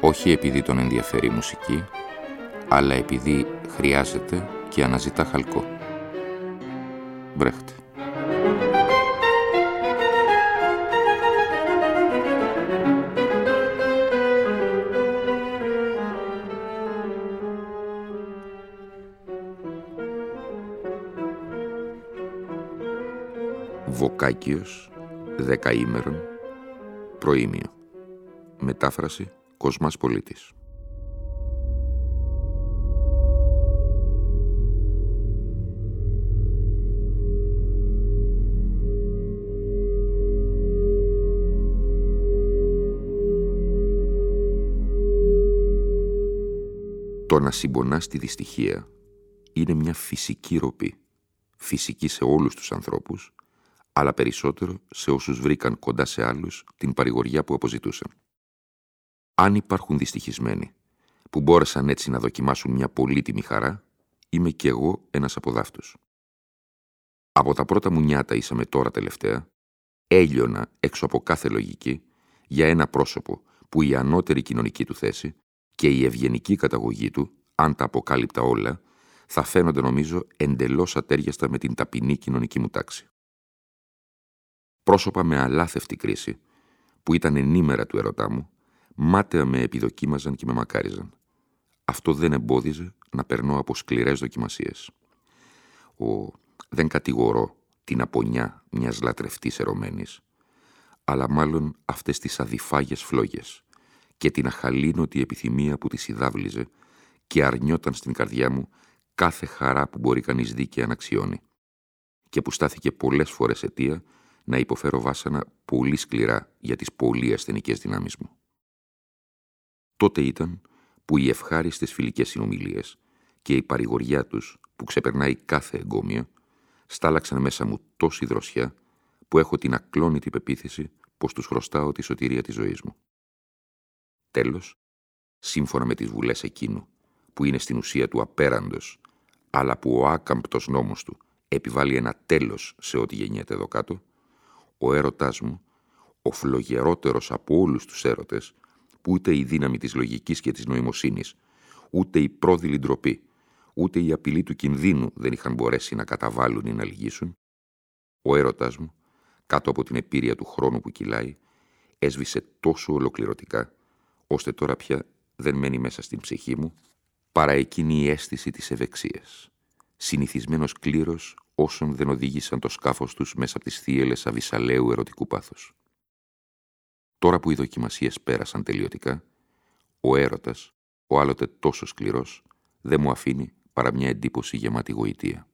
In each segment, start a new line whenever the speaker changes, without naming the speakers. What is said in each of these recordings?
όχι επειδή τον ενδιαφέρει η μουσική, αλλά επειδή χρειάζεται και αναζητά χαλκό. Μπρέχτε. Βοκάκιος, δεκαήμερον, προήμιο. Μετάφραση Κοσμάς Πολίτης. Το να συμπονάς τη δυστυχία είναι μια φυσική ροπή. Φυσική σε όλους τους ανθρώπους, αλλά περισσότερο σε όσους βρήκαν κοντά σε άλλους την παρηγοριά που αποζητούσαν. Αν υπάρχουν δυστυχισμένοι που μπόρεσαν έτσι να δοκιμάσουν μια πολύτιμη χαρά, είμαι κι εγώ ένας από δάφτους. Από τα πρώτα μου νιάτα είσαμε τώρα τελευταία, έλειωνα έξω από κάθε λογική για ένα πρόσωπο που η ανώτερη κοινωνική του θέση και η ευγενική καταγωγή του, αν τα αποκάλυπτα όλα, θα φαίνονται νομίζω εντελώς ατέριαστα με την ταπεινή κοινωνική μου τάξη. Πρόσωπα με αλάθευτη κρίση, που ήταν ενήμερα του ερωτά μου, μάταια με επιδοκίμαζαν και με μακάριζαν. Αυτό δεν εμπόδιζε να περνώ από σκληρές δοκιμασίες. Ο δεν κατηγορώ την απονιά μιας λατρευτής ερωμένης, αλλά μάλλον αυτές τις αδιφάγες φλόγες και την αχαλήνοτη επιθυμία που τη υδάβλιζε και αρνιόταν στην καρδιά μου κάθε χαρά που μπορεί κανείς δίκαια να αξιώνει και που στάθηκε πολλές φορές αιτία να υποφέρω βάσανα πολύ σκληρά για τις πολύ ασθενικές δυνάμεις μου. Τότε ήταν που οι ευχάριστες φιλικές συνομιλίες και η παρηγοριά τους που ξεπερνάει κάθε εγκόμια στάλαξαν μέσα μου τόση δροσιά που έχω την ακλόνητη πεποίθηση πως τους χρωστάω τη σωτηρία της ζωής μου. Τέλος, σύμφωνα με τις βουλές εκείνου, που είναι στην ουσία του απέραντος, αλλά που ο άκαμπτος νόμος του επιβάλλει ένα τέλος σε ό,τι γεννιέται εδώ κάτω, ο έρωτάς μου, ο φλογερότερος από όλους τους έρωτες, που ούτε η δύναμη της λογικής και της νοημοσύνης, ούτε η πρόδειλη ντροπή, ούτε η απειλή του κινδύνου δεν είχαν μπορέσει να καταβάλουν ή να λυγίσουν, ο έρωτας μου, κάτω από την επίρρεια του χρόνου που κυλάει, έσβησε τόσο ολοκληρωτικά, ώστε τώρα πια δεν μένει μέσα στην ψυχή μου, παρά εκείνη η αίσθηση της ευεξίας, συνηθισμένος κλήρος όσων δεν οδήγησαν το σκάφος τους μέσα από τις θύελες αβυσαλαίου ερωτικού πάθους. Τώρα που οι δοκιμασίες πέρασαν τελειωτικά, ο έρωτας, ο άλλοτε τόσο σκληρός, δεν μου αφήνει παρά μια εντύπωση γεμάτη γοητεία.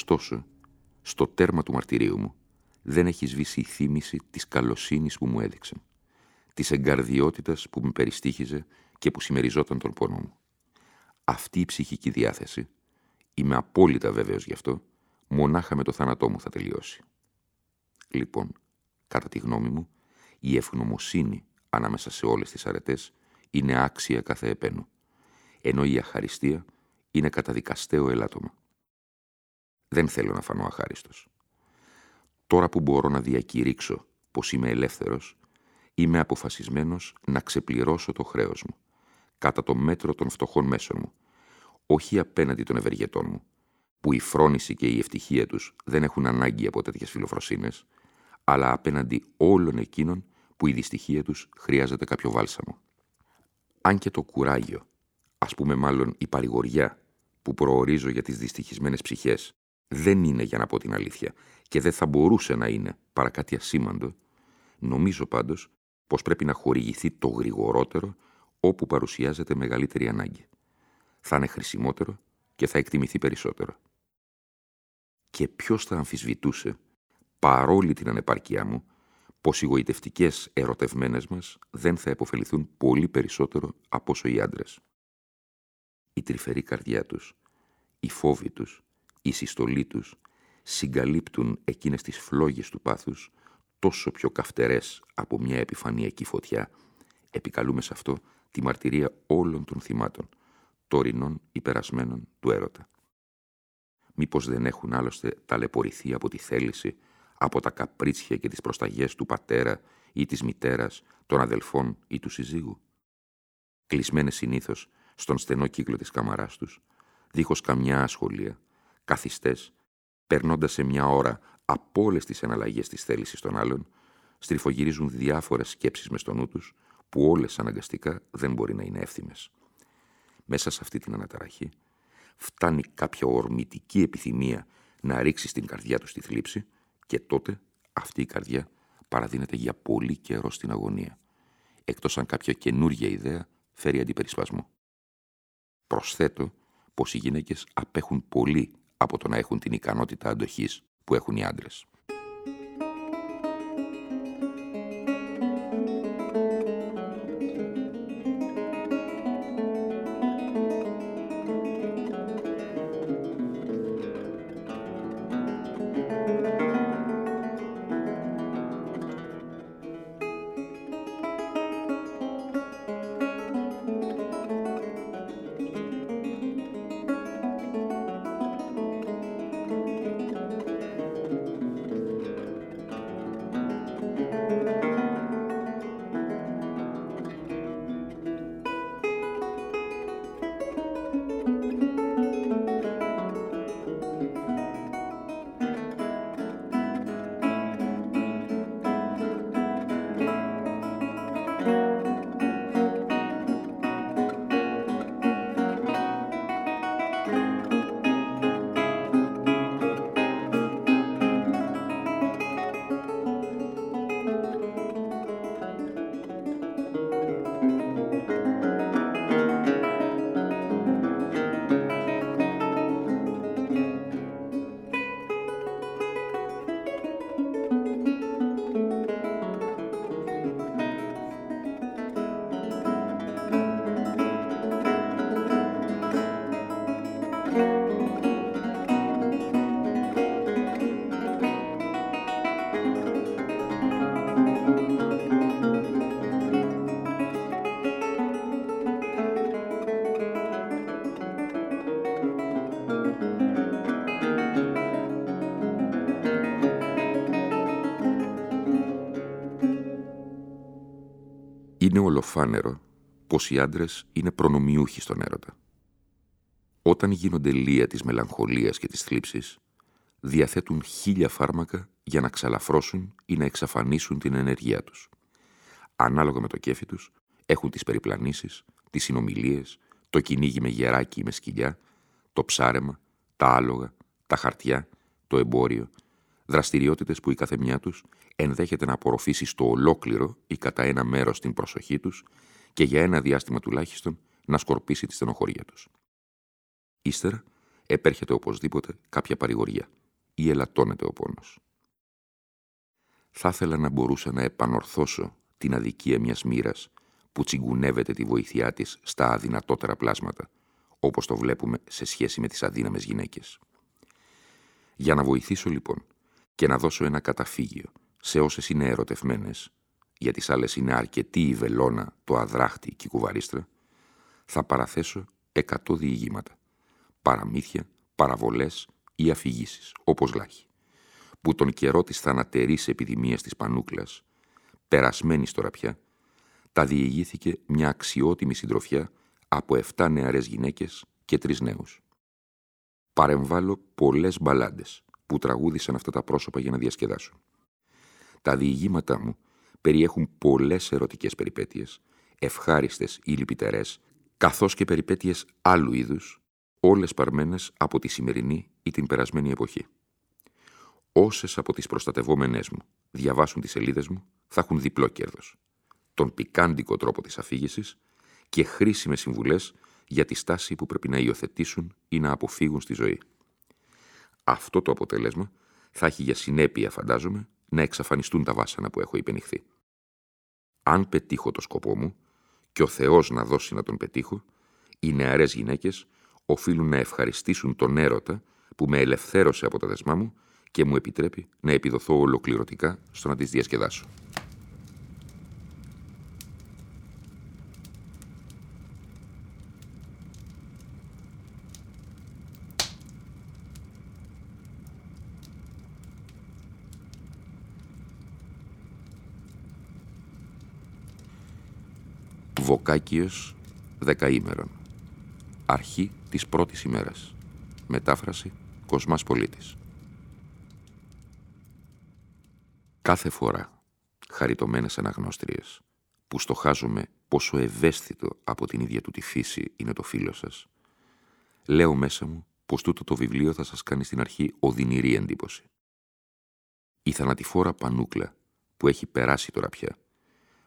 Ωστόσο, στο τέρμα του μαρτυρίου μου, δεν έχεις σβήσει η θύμηση της καλοσύνης που μου έδειξε, της εγκαρδιότητας που με περιστήχιζε και που συμμεριζόταν τον πόνο μου. Αυτή η ψυχική διάθεση, είμαι απόλυτα βέβαιος γι' αυτό, μονάχα με το θάνατό μου θα τελειώσει. Λοιπόν, κατά τη γνώμη μου, η ευγνωμοσύνη ανάμεσα σε όλες τις αρετές είναι άξια κάθε επένου, ενώ η αχαριστία είναι καταδικαστέο ελάττωμα. Δεν θέλω να φανώ αχάριστος. Τώρα που μπορώ να διακηρύξω πως είμαι ελεύθερος, είμαι αποφασισμένος να ξεπληρώσω το χρέος μου, κατά το μέτρο των φτωχών μέσων μου, όχι απέναντι των ευεργετών μου, που η φρόνηση και η ευτυχία τους δεν έχουν ανάγκη από τέτοιες φιλοφροσύνες, αλλά απέναντι όλων εκείνων που η δυστυχία τους χρειάζεται κάποιο βάλσαμο. Αν και το κουράγιο, ας πούμε μάλλον η παρηγοριά που προορίζω για τις δυστυχισμένες ψυχές, δεν είναι για να πω την αλήθεια και δεν θα μπορούσε να είναι παρά κάτι ασήμαντο, νομίζω πάντως πως πρέπει να χορηγηθεί το γρηγορότερο όπου παρουσιάζεται μεγαλύτερη ανάγκη. Θα είναι χρησιμότερο και θα εκτιμηθεί περισσότερο. Και ποιος θα αμφισβητούσε, παρόλη την ανεπάρκειά μου, πως οι γοητευτικές ερωτευμένες μας δεν θα επωφεληθούν πολύ περισσότερο από όσο οι άντρες. Η τρυφερή καρδιά τους, οι φόβοι τους, η συστολή τους συγκαλύπτουν εκείνες τις φλόγες του πάθους τόσο πιο καυτερές από μια επιφανειακή φωτιά, επικαλούμε σε αυτό τη μαρτυρία όλων των θυμάτων, τωρινών υπερασμένων του έρωτα. Μήπως δεν έχουν άλλωστε ταλαιπωρηθεί από τη θέληση, από τα καπρίτσια και τις προσταγές του πατέρα ή της μητέρας, των αδελφών ή του συζύγου. Κλεισμένες συνήθως στον στενό κύκλο της καμαράς τους, δίχως καμιά ασχολία, καθιστές, περνώντας σε μια ώρα από όλες τις εναλλαγές της θέλησης των άλλων, στριφογυρίζουν διάφορες σκέψεις μες στο νου τους, που όλες αναγκαστικά δεν μπορεί να είναι εύθυμες. Μέσα σε αυτή την αναταραχή, φτάνει κάποια ορμητική επιθυμία να ρίξει στην καρδιά τους τη θλίψη και τότε αυτή η καρδιά παραδίνεται για πολύ καιρό στην αγωνία, εκτός αν κάποια καινούργια ιδέα φέρει αντιπερισπασμό. Προσθέτω πως οι γυναίκες απέχουν πολύ από το να έχουν την ικανότητα αντοχής που έχουν οι άντρες. Είναι ολοφάνερο πως οι άντρες είναι προνομιούχοι στον έρωτα. Όταν γίνονται λία της μελαγχολίας και της θλίψης, διαθέτουν χίλια φάρμακα για να ξαλαφρώσουν ή να εξαφανίσουν την ενέργειά τους. Ανάλογα με το κέφι τους, έχουν τις περιπλανήσεις, τις συνομιλίες, το κυνήγι με γεράκι ή με σκυλιά, το ψάρεμα, τα άλογα, τα χαρτιά, το εμπόριο, δραστηριότητες που η καθεμιά τους ενδέχεται να απορροφήσει στο ολόκληρο ή κατά ένα μέρος την προσοχή τους και για ένα διάστημα τουλάχιστον να σκορπίσει τη στενοχωρία τους. Ύστερα επέρχεται οπωσδήποτε κάποια παρηγοριά ή ελαττώνεται ο πόνος. Θα ήθελα να μπορούσα να επανορθώσω την αδικία μιας μοίρας που τσιγκουνεύεται τη βοήθειά της στα αδυνατότερα πλάσματα, όπως το βλέπουμε σε σχέση με τις αδύναμες γυναίκες. Για να βοηθήσω λοιπόν και να δώσω ένα καταφύγιο σε όσες είναι ερωτευμένες, για τις άλλες είναι αρκετή η βελόνα, το αδράχτη και η κουβαρίστρα, θα παραθέσω εκατό διηγήματα, παραμύθια, παραβολές ή αφηγήσεις, όπως λάχει, που τον καιρό της θανατερής επιδημίας της Πανούκλας, περασμένη τώρα πια, τα διηγήθηκε μια αξιότιμη συντροφιά από 7 νεαρές γυναίκες και τρεις νέους. Παρεμβάλλω πολλές μπαλάντες που τραγούδησαν αυτά τα πρόσωπα για να διασκεδάσουν. Τα διηγήματά μου περιέχουν πολλές ερωτικές περιπέτειες, ευχάριστες ή λυπητερές, καθώς και περιπέτειες άλλου είδους, όλες παρμένες από τη σημερινή ή την περασμένη εποχή. Όσες από τις προστατευόμενές μου διαβάσουν τις σελίδες μου, θα έχουν διπλό κέρδος. Τον πικάντικο τρόπο της αφήγησης και χρήσιμες συμβουλές για τη στάση που πρέπει να υιοθετήσουν ή να αποφύγουν στη ζωή. Αυτό το αποτέλεσμα θα έχει για συνέπεια, φαντάζομαι, να εξαφανιστούν τα βάσανα που έχω υπενηχθεί. Αν πετύχω το σκοπό μου και ο Θεός να δώσει να τον πετύχω, οι νεαρές γυναίκες οφείλουν να ευχαριστήσουν τον έρωτα που με ελευθέρωσε από τα δεσμά μου και μου επιτρέπει να επιδοθώ ολοκληρωτικά στο να τις διασκεδάσω. Βοκάκιος δεκαήμερον. Αρχή της πρώτης ημέρας. Μετάφραση Κοσμάς Πολίτης. Κάθε φορά, χαριτωμένες αναγνώστριες, που στοχάζομαι πόσο ευαίσθητο από την ίδια του τη φύση είναι το φίλο σας, λέω μέσα μου πως τούτο το βιβλίο θα σας κάνει στην αρχή οδυνηρή εντύπωση. Η θανατηφόρα πανούκλα που έχει περάσει τώρα πια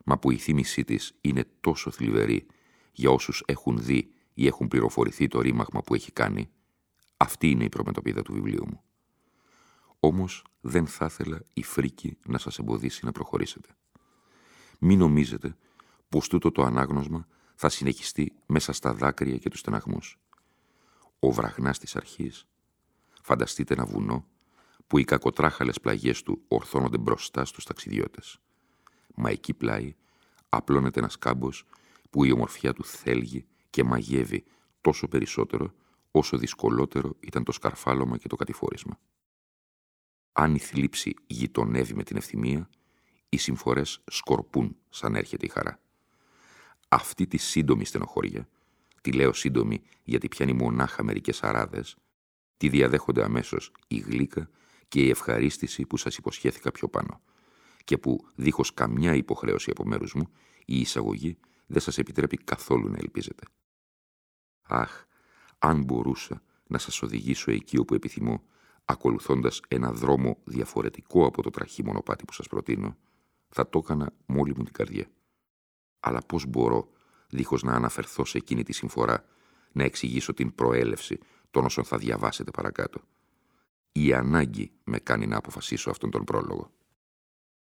μα που η θύμησή της είναι τόσο θλιβερή για όσους έχουν δει ή έχουν πληροφορηθεί το ρήμαγμα που έχει κάνει, αυτή είναι η προμετωπίδα του βιβλίου μου. Όμως δεν θα ήθελα η φρίκη να σας εμποδίσει να προχωρήσετε. Μην νομίζετε πως τούτο το ανάγνωσμα θα συνεχιστεί μέσα στα δάκρυα και τους στεναγμούς. Ο βραχνάς της αρχής, φανταστείτε ένα βουνό που οι κακοτράχαλες πλαγιές του ορθώνονται μπροστά στους ταξιδιώτες μα εκεί πλάι απλώνεται ένας κάμπος που η ομορφιά του θέλγει και μαγεύει τόσο περισσότερο όσο δυσκολότερο ήταν το σκαρφάλωμα και το κατηφόρισμα. Αν η θλίψη γειτονεύει με την ευθυμία, οι συμφορές σκορπούν σαν έρχεται η χαρά. Αυτή τη σύντομη στενοχώρια, τη λέω σύντομη γιατί πιάνει μονάχα μερικές αράδες, τη διαδέχονται αμέσως η γλύκα και η ευχαρίστηση που σας υποσχέθηκα πιο πάνω και που, δίχως καμιά υποχρέωση από μέρους μου, η εισαγωγή δεν σας επιτρέπει καθόλου να ελπίζετε. Αχ, αν μπορούσα να σας οδηγήσω εκεί όπου επιθυμώ, ακολουθώντας ένα δρόμο διαφορετικό από το τραχή μονοπάτι που σας προτείνω, θα το έκανα μόλι μου την καρδιά. Αλλά πώς μπορώ, δίχως να αναφερθώ σε εκείνη τη συμφορά, να εξηγήσω την προέλευση των όσων θα διαβάσετε παρακάτω; Η ανάγκη με κάνει να αποφασίσω αυτόν τον πρόλογο.